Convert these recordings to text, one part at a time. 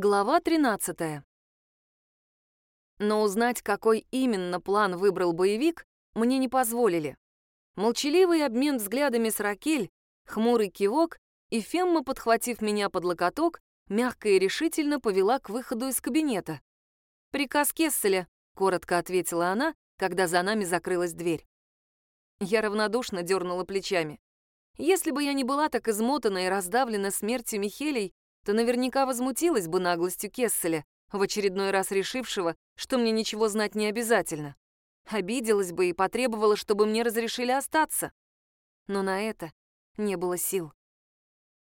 Глава 13. Но узнать, какой именно план выбрал боевик, мне не позволили. Молчаливый обмен взглядами с Ракель, хмурый кивок, и Фемма, подхватив меня под локоток, мягко и решительно повела к выходу из кабинета. «Приказ Кесселя», — коротко ответила она, когда за нами закрылась дверь. Я равнодушно дернула плечами. Если бы я не была так измотана и раздавлена смертью Михелей, то наверняка возмутилась бы наглостью Кесселя, в очередной раз решившего, что мне ничего знать не обязательно. Обиделась бы и потребовала, чтобы мне разрешили остаться. Но на это не было сил.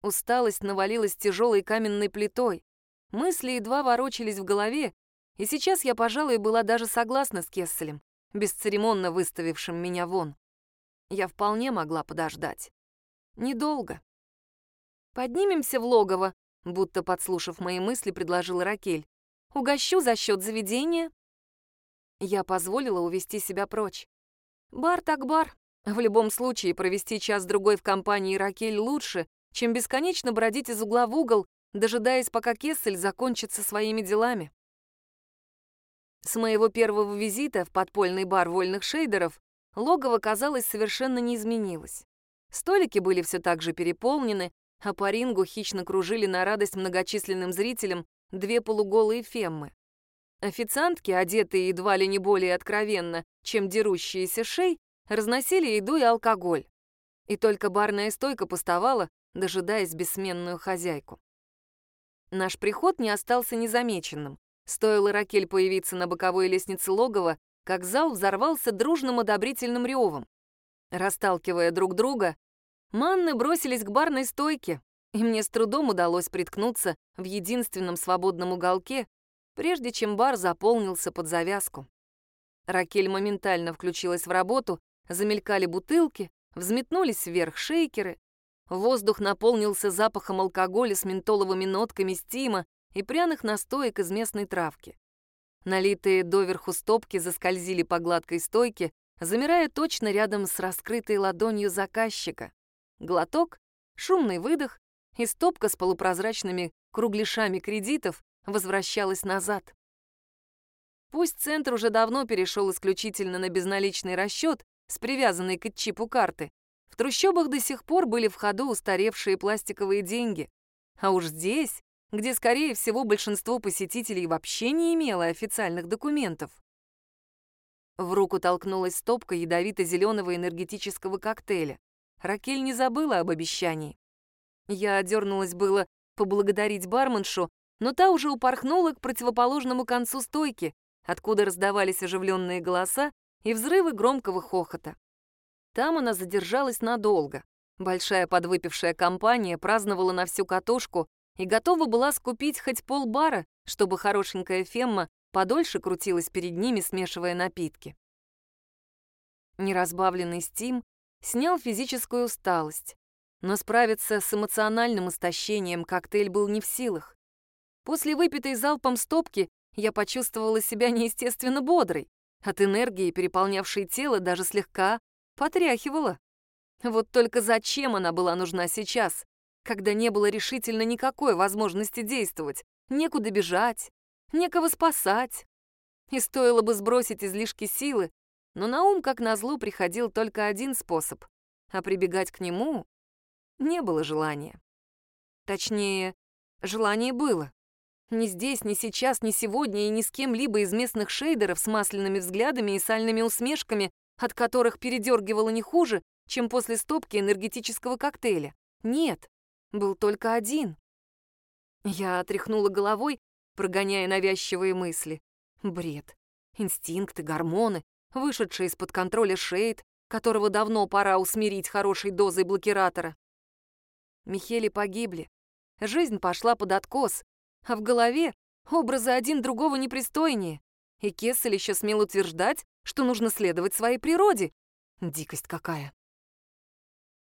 Усталость навалилась тяжелой каменной плитой. Мысли едва ворочались в голове, и сейчас я, пожалуй, была даже согласна с Кесселем, бесцеремонно выставившим меня вон. Я вполне могла подождать. Недолго. «Поднимемся в логово», будто подслушав мои мысли, предложила Ракель. «Угощу за счет заведения». Я позволила увести себя прочь. Бар так бар. В любом случае, провести час-другой в компании Ракель лучше, чем бесконечно бродить из угла в угол, дожидаясь, пока Кессель закончит со своими делами. С моего первого визита в подпольный бар вольных шейдеров логово, казалось, совершенно не изменилось. Столики были все так же переполнены, а по рингу хищно кружили на радость многочисленным зрителям две полуголые феммы. Официантки, одетые едва ли не более откровенно, чем дерущиеся шей, разносили еду и алкоголь. И только барная стойка пустовала, дожидаясь бессменную хозяйку. Наш приход не остался незамеченным. Стоило Ракель появиться на боковой лестнице логова, как зал взорвался дружным одобрительным ревом. Расталкивая друг друга, Манны бросились к барной стойке, и мне с трудом удалось приткнуться в единственном свободном уголке, прежде чем бар заполнился под завязку. Ракель моментально включилась в работу, замелькали бутылки, взметнулись вверх шейкеры. Воздух наполнился запахом алкоголя с ментоловыми нотками стима и пряных настоек из местной травки. Налитые доверху стопки заскользили по гладкой стойке, замирая точно рядом с раскрытой ладонью заказчика. Глоток, шумный выдох, и стопка с полупрозрачными кругляшами кредитов возвращалась назад. Пусть центр уже давно перешел исключительно на безналичный расчет с привязанной к чипу карты, в трущобах до сих пор были в ходу устаревшие пластиковые деньги. А уж здесь, где, скорее всего, большинство посетителей вообще не имело официальных документов. В руку толкнулась стопка ядовито-зеленого энергетического коктейля. Ракель не забыла об обещании. Я одернулась было поблагодарить барменшу, но та уже упорхнула к противоположному концу стойки, откуда раздавались оживленные голоса и взрывы громкого хохота. Там она задержалась надолго. Большая подвыпившая компания праздновала на всю катушку и готова была скупить хоть полбара, чтобы хорошенькая Фемма подольше крутилась перед ними, смешивая напитки. Неразбавленный стим снял физическую усталость, но справиться с эмоциональным истощением коктейль был не в силах. После выпитой залпом стопки я почувствовала себя неестественно бодрой. От энергии, переполнявшей тело, даже слегка потряхивала. Вот только зачем она была нужна сейчас, когда не было решительно никакой возможности действовать, некуда бежать, некого спасать. И стоило бы сбросить излишки силы, но на ум, как назло, приходил только один способ, а прибегать к нему не было желания. Точнее, желание было. Ни здесь, ни сейчас, ни сегодня и ни с кем-либо из местных шейдеров с масляными взглядами и сальными усмешками, от которых передергивало не хуже, чем после стопки энергетического коктейля. Нет, был только один. Я отряхнула головой, прогоняя навязчивые мысли. Бред. Инстинкты, гормоны, вышедший из-под контроля Шейд, которого давно пора усмирить хорошей дозой блокиратора. Михели погибли. Жизнь пошла под откос, а в голове образы один другого непристойнее. И Кессель еще смел утверждать, что нужно следовать своей природе. Дикость какая.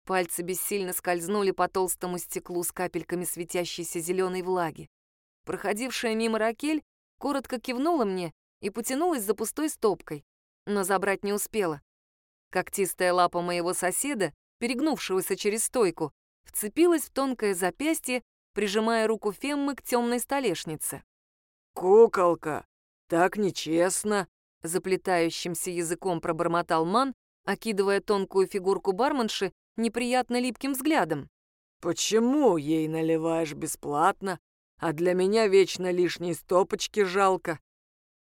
Пальцы бессильно скользнули по толстому стеклу с капельками светящейся зеленой влаги. Проходившая мимо Ракель коротко кивнула мне и потянулась за пустой стопкой но забрать не успела. Когтистая лапа моего соседа, перегнувшегося через стойку, вцепилась в тонкое запястье прижимая руку Феммы к темной столешнице. «Куколка, так нечестно!» Заплетающимся языком пробормотал Ман, окидывая тонкую фигурку барменши неприятно липким взглядом. «Почему ей наливаешь бесплатно, а для меня вечно лишние стопочки жалко?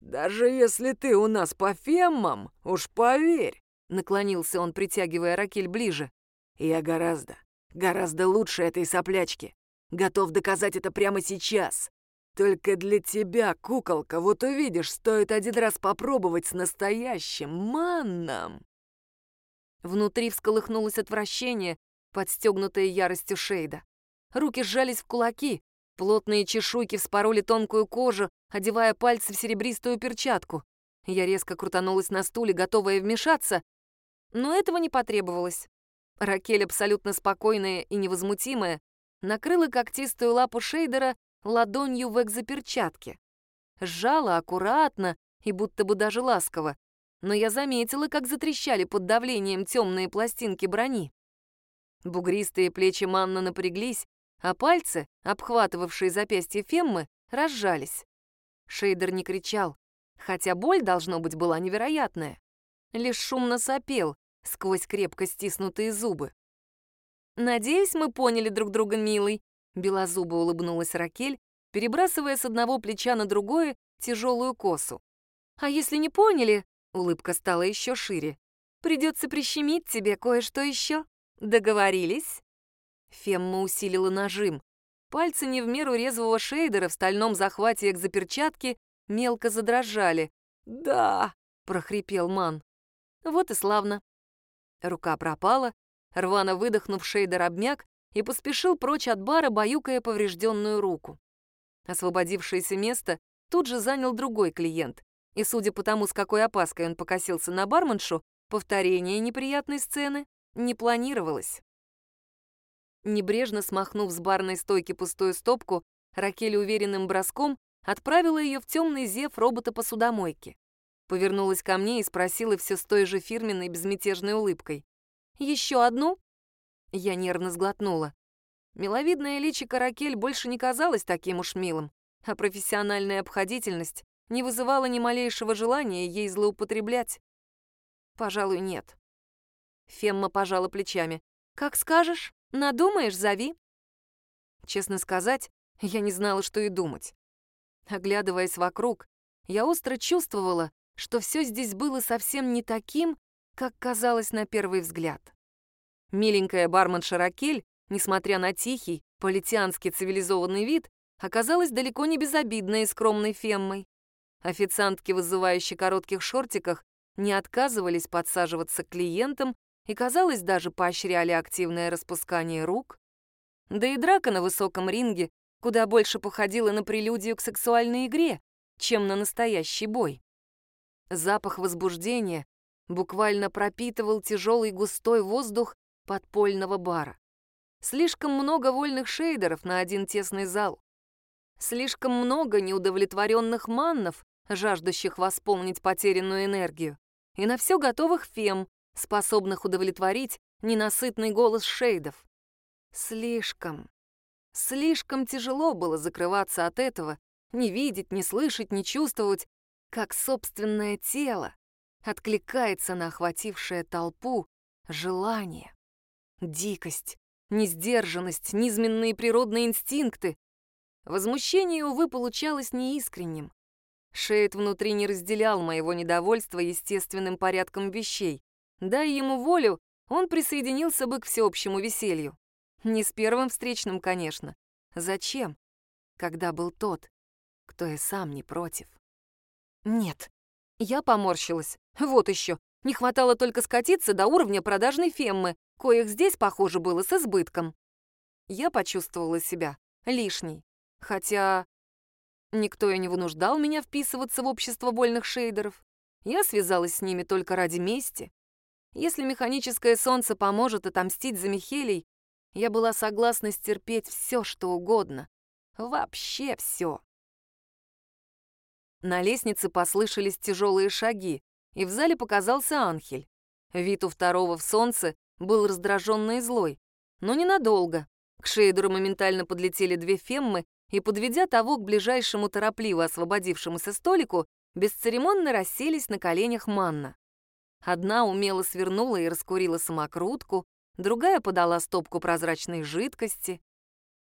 Даже если ты у нас по феммам, уж поверь!» Наклонился он, притягивая Ракель ближе. «Я гораздо, гораздо лучше этой соплячки. Готов доказать это прямо сейчас. Только для тебя, куколка, вот увидишь, стоит один раз попробовать с настоящим манном». Внутри всколыхнулось отвращение, подстегнутое яростью Шейда. Руки сжались в кулаки, плотные чешуйки вспороли тонкую кожу, одевая пальцы в серебристую перчатку. Я резко крутанулась на стуле, готовая вмешаться, но этого не потребовалось. Ракель, абсолютно спокойная и невозмутимая, накрыла когтистую лапу Шейдера ладонью в экзоперчатке. Сжала аккуратно и будто бы даже ласково, но я заметила, как затрещали под давлением темные пластинки брони. Бугристые плечи Манна напряглись, а пальцы, обхватывавшие запястье Феммы, разжались. Шейдер не кричал, хотя боль, должно быть, была невероятная. Лишь шумно сопел сквозь крепко стиснутые зубы. «Надеюсь, мы поняли друг друга, милый», — белозубо улыбнулась Ракель, перебрасывая с одного плеча на другое тяжелую косу. «А если не поняли, Улыбка стала еще шире. «Придется прищемить тебе кое-что еще. Договорились?» Фемма усилила нажим. Пальцы не в меру резвого шейдера в стальном захвате экзоперчатки мелко задрожали. «Да!» — прохрипел Ман. «Вот и славно». Рука пропала, рвано выдохнув, шейдер обмяк и поспешил прочь от бара, баюкая поврежденную руку. Освободившееся место тут же занял другой клиент, и, судя по тому, с какой опаской он покосился на барменшу, повторение неприятной сцены не планировалось. Небрежно смахнув с барной стойки пустую стопку, Ракель уверенным броском отправила ее в темный зев робота-посудомойки. Повернулась ко мне и спросила все с той же фирменной безмятежной улыбкой. «Еще одну?» Я нервно сглотнула. Миловидная личико Ракель больше не казалась таким уж милым, а профессиональная обходительность не вызывало ни малейшего желания ей злоупотреблять. Пожалуй, нет. Фемма пожала плечами. «Как скажешь, надумаешь, зови». Честно сказать, я не знала, что и думать. Оглядываясь вокруг, я остро чувствовала, что все здесь было совсем не таким, как казалось на первый взгляд. Миленькая барменша Ракель, несмотря на тихий, политианский цивилизованный вид, оказалась далеко не безобидной и скромной феммой. Официантки, вызывающие коротких шортиках, не отказывались подсаживаться к клиентам и, казалось, даже поощряли активное распускание рук. Да и драка на высоком ринге куда больше походила на прелюдию к сексуальной игре, чем на настоящий бой. Запах возбуждения буквально пропитывал тяжелый густой воздух подпольного бара. Слишком много вольных шейдеров на один тесный зал. Слишком много неудовлетворенных маннов, жаждущих восполнить потерянную энергию, и на все готовых фем, способных удовлетворить ненасытный голос шейдов. Слишком, слишком тяжело было закрываться от этого, не видеть, не слышать, не чувствовать, как собственное тело откликается на охватившее толпу желание, дикость, несдержанность, низменные природные инстинкты. Возмущение, увы, получалось неискренним. Шейд внутри не разделял моего недовольства естественным порядком вещей. Дай ему волю, он присоединился бы к всеобщему веселью. Не с первым встречным, конечно. Зачем? Когда был тот, кто и сам не против. Нет. Я поморщилась. Вот еще. Не хватало только скатиться до уровня продажной феммы, коих здесь, похоже, было с избытком. Я почувствовала себя лишней. Хотя Никто и не вынуждал меня вписываться в общество больных шейдеров. Я связалась с ними только ради мести. Если механическое солнце поможет отомстить за Михелей, я была согласна стерпеть все, что угодно. Вообще все. На лестнице послышались тяжелые шаги, и в зале показался Анхель. Вид у второго в солнце был раздраженный и злой, но ненадолго. К Шейдеру моментально подлетели две феммы и, подведя того к ближайшему торопливо освободившемуся столику, бесцеремонно расселись на коленях Манна. Одна умело свернула и раскурила самокрутку, другая подала стопку прозрачной жидкости.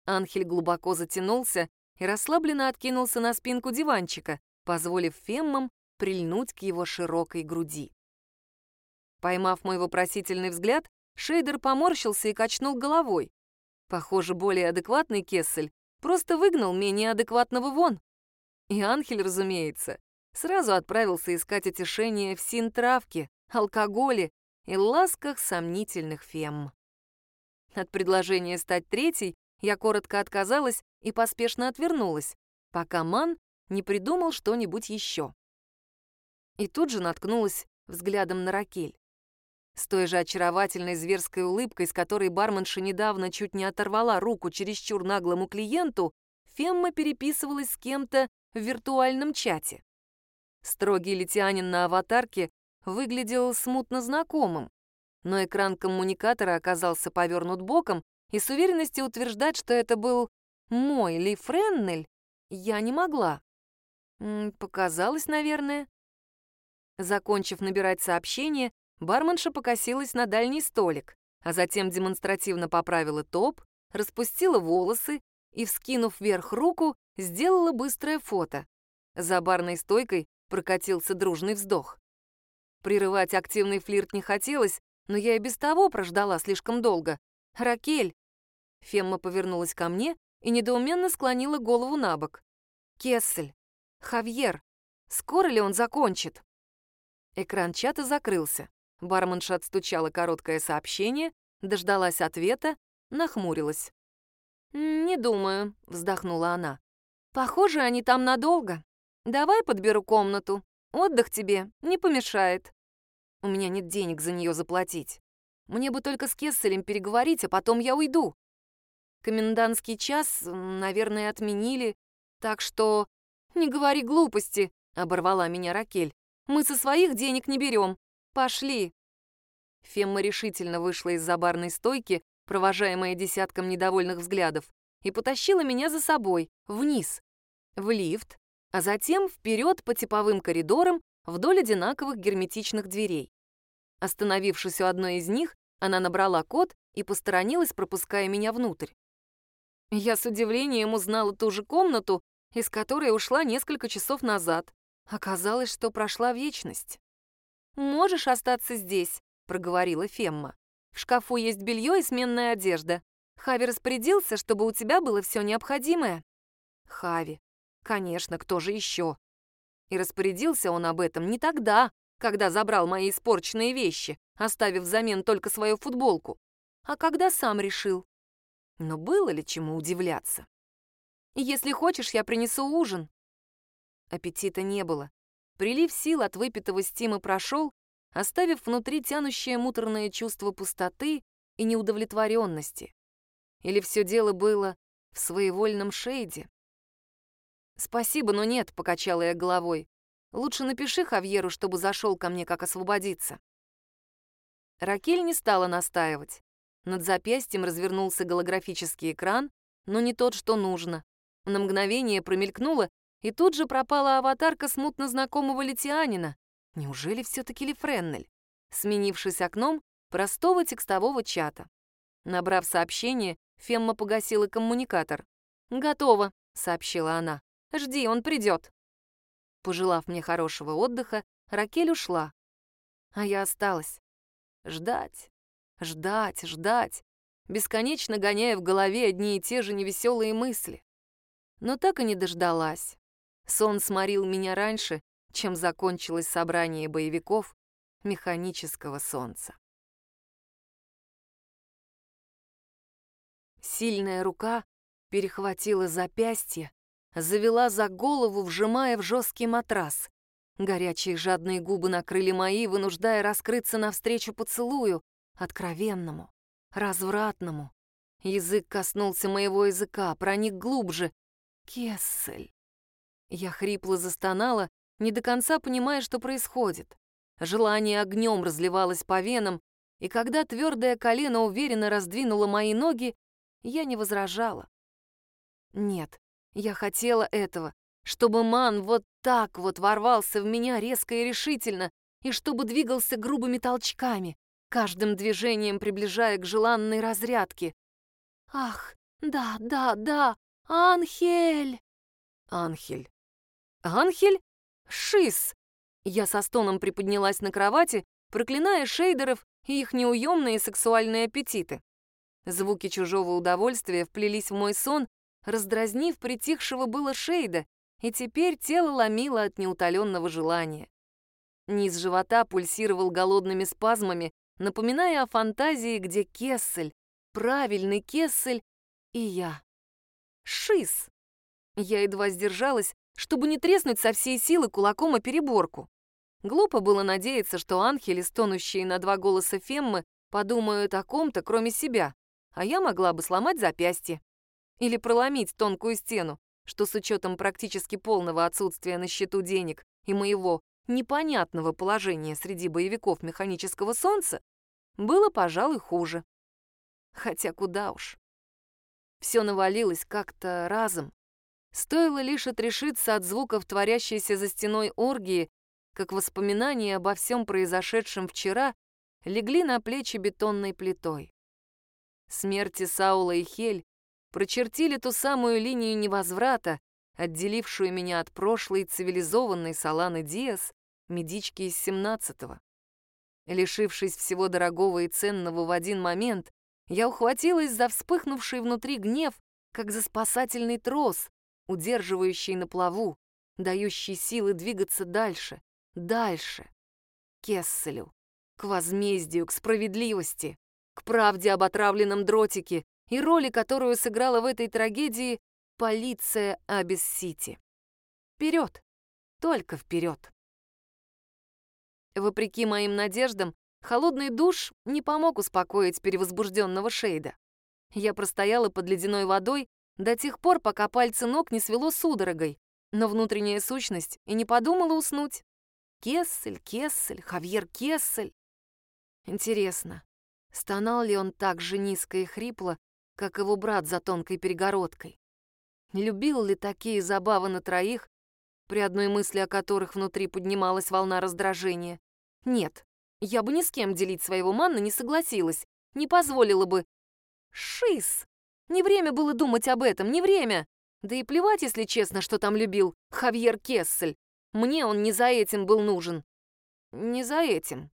Анхель глубоко затянулся и расслабленно откинулся на спинку диванчика, позволив феммам прильнуть к его широкой груди. Поймав мой вопросительный взгляд, Шейдер поморщился и качнул головой. Похоже, более адекватный Кессель просто выгнал менее адекватного вон. И Анхель, разумеется, сразу отправился искать утешение в синтравке, алкоголе и ласках сомнительных фем. От предложения стать третьей я коротко отказалась и поспешно отвернулась, пока Ман не придумал что-нибудь еще. И тут же наткнулась взглядом на Ракель. С той же очаровательной зверской улыбкой, с которой барменша недавно чуть не оторвала руку чересчур наглому клиенту, Фемма переписывалась с кем-то в виртуальном чате. Строгий литианин на аватарке выглядел смутно знакомым, но экран коммуникатора оказался повернут боком, и с уверенностью утверждать, что это был мой Ли Френнель, я не могла. Показалось, наверное. Закончив набирать сообщение, барменша покосилась на дальний столик, а затем демонстративно поправила топ, распустила волосы и, вскинув вверх руку, сделала быстрое фото. За барной стойкой прокатился дружный вздох. Прерывать активный флирт не хотелось, но я и без того прождала слишком долго. «Ракель!» Фемма повернулась ко мне и недоуменно склонила голову на бок. «Кессель! Хавьер! Скоро ли он закончит?» Экран чата закрылся. Барменша отстучала короткое сообщение, дождалась ответа, нахмурилась. «Не думаю», — вздохнула она. «Похоже, они там надолго. Давай подберу комнату. Отдых тебе не помешает. У меня нет денег за нее заплатить. Мне бы только с Кесселем переговорить, а потом я уйду. Комендантский час, наверное, отменили, так что... Не говори глупости, оборвала меня Ракель. Мы со своих денег не берем. Пошли. Фемма решительно вышла из-за барной стойки, провожаемая десятком недовольных взглядов, и потащила меня за собой, вниз, в лифт, а затем вперед по типовым коридорам вдоль одинаковых герметичных дверей. Остановившись у одной из них, она набрала код и посторонилась, пропуская меня внутрь. Я с удивлением узнала ту же комнату, из которой ушла несколько часов назад. Оказалось, что прошла вечность. «Можешь остаться здесь», — проговорила Фемма. «В шкафу есть белье и сменная одежда. Хави распорядился, чтобы у тебя было все необходимое». Хави. Конечно, кто же еще? И распорядился он об этом не тогда, когда забрал мои испорченные вещи, оставив взамен только свою футболку, а когда сам решил. Но было ли чему удивляться? «Если хочешь, я принесу ужин». Аппетита не было. Прилив сил от выпитого стима прошел, оставив внутри тянущее муторное чувство пустоты и неудовлетворенности. Или все дело было в своевольном шейде? «Спасибо, но нет», — покачала я головой. «Лучше напиши Хавьеру, чтобы зашел ко мне, как освободиться». Ракель не стала настаивать. Над запястьем развернулся голографический экран, но не тот, что нужно. На мгновение промелькнула, и тут же пропала аватарка смутно знакомого литианина. Неужели все-таки Лифреннель? Сменившись окном простого текстового чата. Набрав сообщение, Фемма погасила коммуникатор. «Готово», — сообщила она. Жди, он придет. Пожелав мне хорошего отдыха, Ракель ушла. А я осталась. Ждать, ждать, ждать, бесконечно гоняя в голове одни и те же невеселые мысли. Но так и не дождалась. Сон сморил меня раньше, чем закончилось собрание боевиков механического солнца. Сильная рука перехватила запястье, завела за голову, вжимая в жесткий матрас. Горячие жадные губы накрыли мои, вынуждая раскрыться навстречу поцелую, откровенному, развратному. Язык коснулся моего языка, проник глубже. Кессель. Я хрипло застонала, не до конца понимая, что происходит. Желание огнем разливалось по венам, и когда твердое колено уверенно раздвинуло мои ноги, я не возражала. Нет, я хотела этого, чтобы Ман вот так вот ворвался в меня резко и решительно, и чтобы двигался грубыми толчками, каждым движением приближая к желанной разрядке. «Ах, да, да, да, Анхель!» «Анхель! Анхель? Шиз!» Я со стоном приподнялась на кровати, проклиная шейдеров и их неуемные сексуальные аппетиты. Звуки чужого удовольствия вплелись в мой сон, раздразнив притихшего было Шейда, и теперь тело ломило от неутоленного желания. Низ живота пульсировал голодными спазмами, напоминая о фантазии, где Кессель, правильный Кессель и я. Шиз! Я едва сдержалась, чтобы не треснуть со всей силы кулаком о переборку. Глупо было надеяться, что ангели, стонущие на два голоса Феммы, подумают о ком-то, кроме себя, а я могла бы сломать запястье. Или проломить тонкую стену, что с учетом практически полного отсутствия на счету денег и моего непонятного положения среди боевиков механического солнца, было, пожалуй, хуже. Хотя куда уж. Все навалилось как-то разом. Стоило лишь отрешиться от звуков творящейся за стеной оргии, как воспоминания обо всем произошедшем вчера легли на плечи бетонной плитой. Смерти Саула и Хель прочертили ту самую линию невозврата, отделившую меня от прошлой цивилизованной Саланы Диас, медички из 17-го. Лишившись всего дорогого и ценного в один момент, я ухватилась за вспыхнувший внутри гнев, как за спасательный трос, удерживающий на плаву, дающий силы двигаться дальше, дальше. Кесселю, к возмездию, к справедливости, к правде об отравленном дротике и роли, которую сыграла в этой трагедии полиция Абис-Сити. Вперед! Только вперед! Вопреки моим надеждам, холодный душ не помог успокоить перевозбужденного Шейда. Я простояла под ледяной водой до тех пор, пока пальцы ног не свело судорогой, но внутренняя сущность и не подумала уснуть. Кессель, Кессель, Хавьер Кессель. Интересно, стонал ли он так же низко и хрипло, как его брат за тонкой перегородкой? Любил ли такие забавы на троих, при одной мысли о которых внутри поднималась волна раздражения. Нет, я бы ни с кем делить своего манна не согласилась, не позволила бы. Шиз! Не время было думать об этом, не время! Да и плевать, если честно, что там любил Хавьер Кессель. Мне он не за этим был нужен. Не за этим.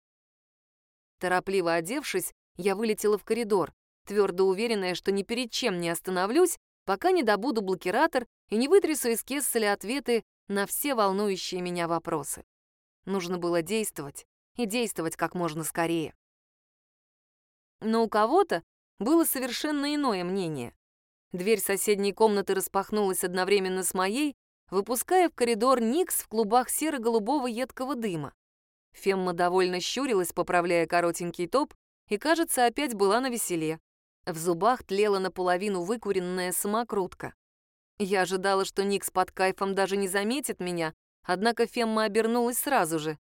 Торопливо одевшись, я вылетела в коридор, твердо уверенная, что ни перед чем не остановлюсь, пока не добуду блокиратор и не вытрясу из Кесселя ответы на все волнующие меня вопросы. Нужно было действовать, и действовать как можно скорее. Но у кого-то было совершенно иное мнение. Дверь соседней комнаты распахнулась одновременно с моей, выпуская в коридор Никс в клубах серо-голубого едкого дыма. Фемма довольно щурилась, поправляя коротенький топ, и, кажется, опять была на веселе. В зубах тлела наполовину выкуренная самокрутка. Я ожидала, что Никс под кайфом даже не заметит меня, однако Фемма обернулась сразу же.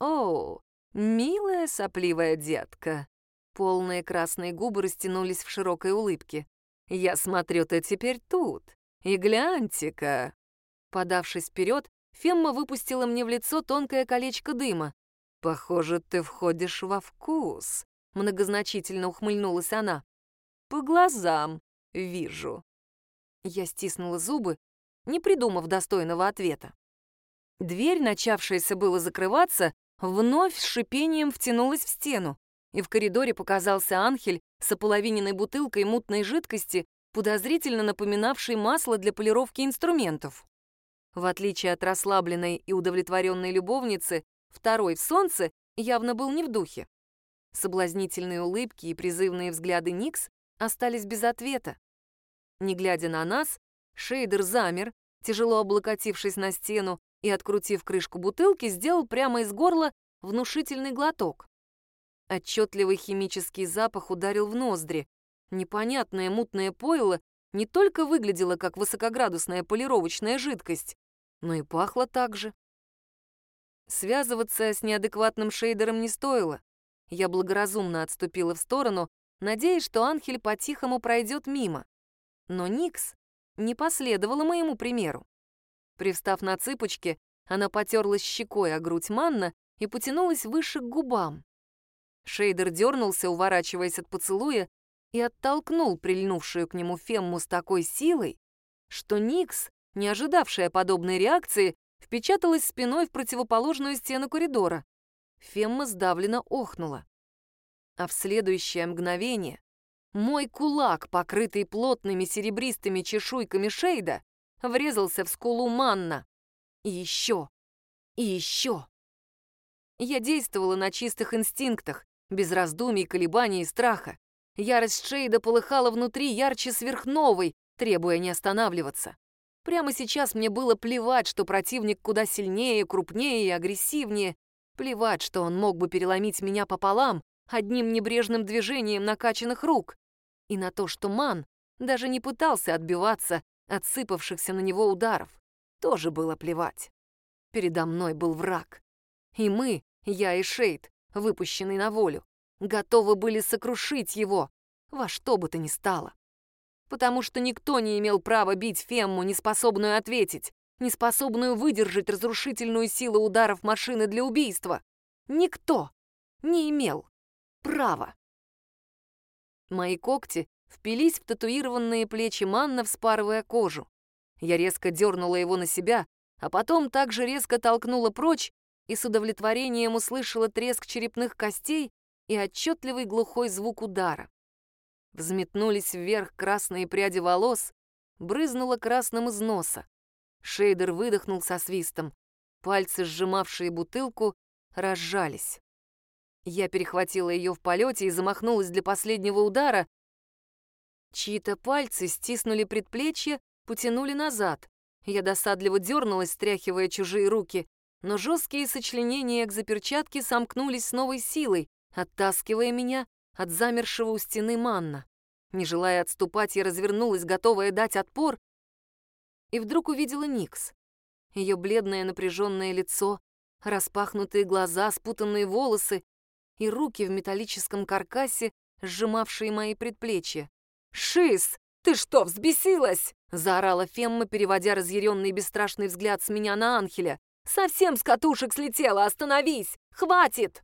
«О, милая сопливая детка!» Полные красные губы растянулись в широкой улыбке. «Я смотрю, ты теперь тут. И гляньте-ка!» Подавшись вперед, Фемма выпустила мне в лицо тонкое колечко дыма. «Похоже, ты входишь во вкус», — многозначительно ухмыльнулась она. «По глазам вижу». Я стиснула зубы, не придумав достойного ответа. Дверь, начавшаяся было закрываться, вновь с шипением втянулась в стену, и в коридоре показался Анхель с ополовиненной бутылкой мутной жидкости, подозрительно напоминавшей масло для полировки инструментов. В отличие от расслабленной и удовлетворенной любовницы, второй в солнце явно был не в духе. Соблазнительные улыбки и призывные взгляды Никс остались без ответа. Не глядя на нас, Шейдер замер, тяжело облокотившись на стену и, открутив крышку бутылки, сделал прямо из горла внушительный глоток. Отчетливый химический запах ударил в ноздри. Непонятное мутное пойло не только выглядело как высокоградусная полировочная жидкость, но и пахло так же. Связываться с неадекватным шейдером не стоило. Я благоразумно отступила в сторону, надеясь, что Анхель по-тихому пройдет мимо. Но Никс не последовала моему примеру. Привстав на цыпочки, она потерлась щекой о грудь Манна и потянулась выше к губам. Шейдер дернулся, уворачиваясь от поцелуя, и оттолкнул прильнувшую к нему Фемму с такой силой, что Никс, не ожидавшая подобной реакции, впечаталась спиной в противоположную стену коридора. Фемма сдавленно охнула. А в следующее мгновение мой кулак, покрытый плотными серебристыми чешуйками Шейда, врезался в скулу Манна. И еще, и еще. Я действовала на чистых инстинктах, без раздумий, колебаний и страха. Ярость Шейда полыхала внутри ярче сверхновой, требуя не останавливаться. Прямо сейчас мне было плевать, что противник куда сильнее, крупнее и агрессивнее. Плевать, что он мог бы переломить меня пополам одним небрежным движением накачанных рук. И на то, что Ман даже не пытался отбиваться от сыпавшихся на него ударов. Тоже было плевать. Передо мной был враг. И мы, я и Шейд, выпущенный на волю, готовы были сокрушить его, во что бы то ни стало. Потому что никто не имел права бить Фемму, неспособную ответить, неспособную выдержать разрушительную силу ударов машины для убийства. Никто не имел права. Мои когти впились в татуированные плечи Манна, вспарывая кожу. Я резко дернула его на себя, а потом также резко толкнула прочь и с удовлетворением услышала треск черепных костей и отчетливый глухой звук удара. Взметнулись вверх красные пряди волос, брызнуло красным из носа. Шейдер выдохнул со свистом. Пальцы, сжимавшие бутылку, разжались. Я перехватила ее в полете и замахнулась для последнего удара. Чьи-то пальцы стиснули предплечье, потянули назад. Я досадливо дернулась, стряхивая чужие руки, но жесткие сочленения экзоперчатки сомкнулись с новой силой, оттаскивая меня от замершего у стены манна. Не желая отступать, я развернулась, готовая дать отпор, и вдруг увидела Никс. Ее бледное напряженное лицо, распахнутые глаза, спутанные волосы и руки в металлическом каркасе, сжимавшие мои предплечья. «Шиз, ты что, взбесилась?» — заорала Фемма, переводя разъяренный бесстрашный взгляд с меня на Анхеля. «Совсем с катушек слетела, остановись! Хватит!»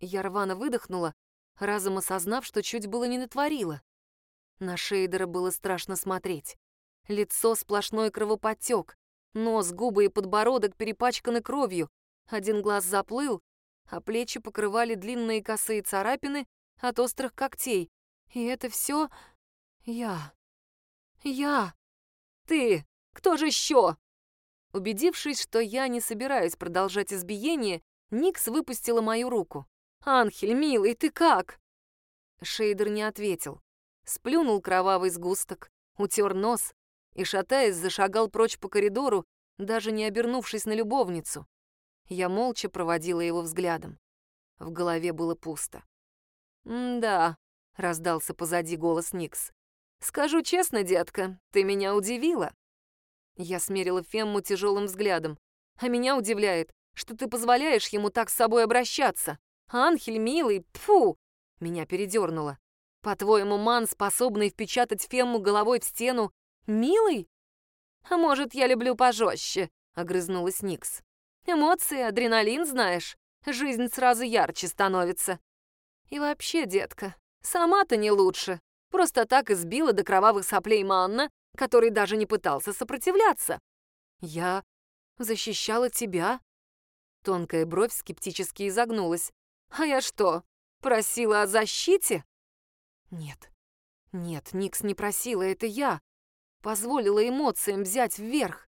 Я рвано выдохнула, разом осознав, что чуть было не натворила. На Шейдера было страшно смотреть. Лицо сплошной кровоподтек, нос, губы и подбородок перепачканы кровью, один глаз заплыл, а плечи покрывали длинные косые царапины от острых когтей. И это все я. Я. Ты. Кто же еще? Убедившись, что я не собираюсь продолжать избиение, Никс выпустила мою руку. «Анхель, милый, ты как?» Шейдер не ответил. Сплюнул кровавый сгусток, утер нос и, шатаясь, зашагал прочь по коридору, даже не обернувшись на любовницу. Я молча проводила его взглядом. В голове было пусто. «Да», — раздался позади голос Никс. «Скажу честно, детка, ты меня удивила». Я смерила Фемму тяжелым взглядом. «А меня удивляет, что ты позволяешь ему так с собой обращаться. Анхель, милый, пфу!» Меня передернуло. «По-твоему, ман, способный впечатать Фемму головой в стену, милый?» «А может, я люблю пожестче», — огрызнулась Никс. «Эмоции, адреналин, знаешь. Жизнь сразу ярче становится. И вообще, детка, сама-то не лучше. Просто так избила до кровавых соплей Манна, который даже не пытался сопротивляться. Я защищала тебя?» Тонкая бровь скептически изогнулась. «А я что, просила о защите?» «Нет, нет, Никс не просила, это я. Позволила эмоциям взять вверх.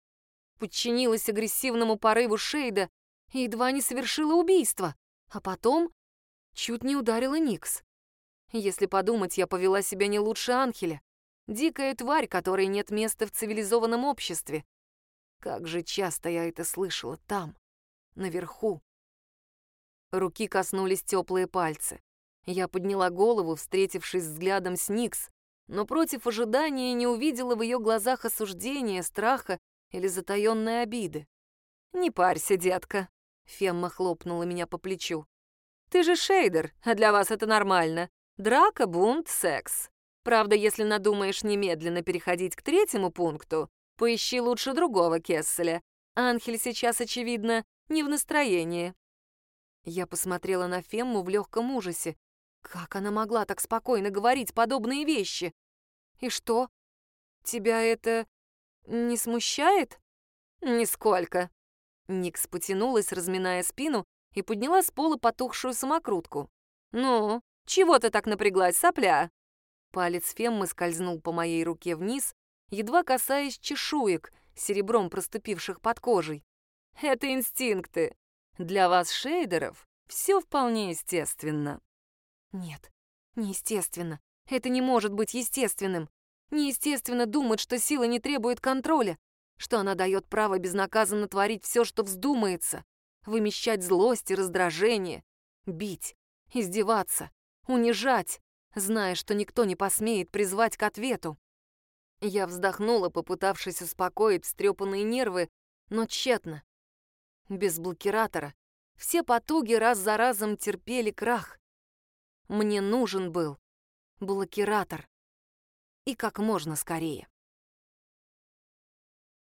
Подчинилась агрессивному порыву Шейда и едва не совершила убийство. А потом чуть не ударила Никс. Если подумать, я повела себя не лучше Анхеля. Дикая тварь, которой нет места в цивилизованном обществе. Как же часто я это слышала там, наверху. Руки коснулись теплые пальцы. Я подняла голову, встретившись взглядом с Никс, но против ожидания не увидела в ее глазах осуждения, страха или затаённой обиды. «Не парься, детка», — Фемма хлопнула меня по плечу. «Ты же шейдер, а для вас это нормально. Драка, бунт, секс. Правда, если надумаешь немедленно переходить к третьему пункту, поищи лучше другого Кесселя. Анхель сейчас, очевидно, не в настроении. Я посмотрела на Фемму в легком ужасе. Как она могла так спокойно говорить подобные вещи? И что? Тебя это не смущает? Нисколько. Никс потянулась, разминая спину, и подняла с пола потухшую самокрутку. «Ну, чего ты так напряглась, сопля?» Палец Феммы скользнул по моей руке вниз, едва касаясь чешуек, серебром проступивших под кожей. «Это инстинкты. Для вас, шейдеров, все вполне естественно». «Нет, неестественно. Это не может быть естественным. Неестественно думать, что сила не требует контроля, что она дает право безнаказанно творить все, что вздумается, вымещать злость и раздражение, бить, издеваться, унижать, зная, что никто не посмеет призвать к ответу. Я вздохнула, попытавшись успокоить встрепанные нервы, но тщетно. Без блокиратора все потуги раз за разом терпели крах. Мне нужен был блокиратор. И как можно скорее.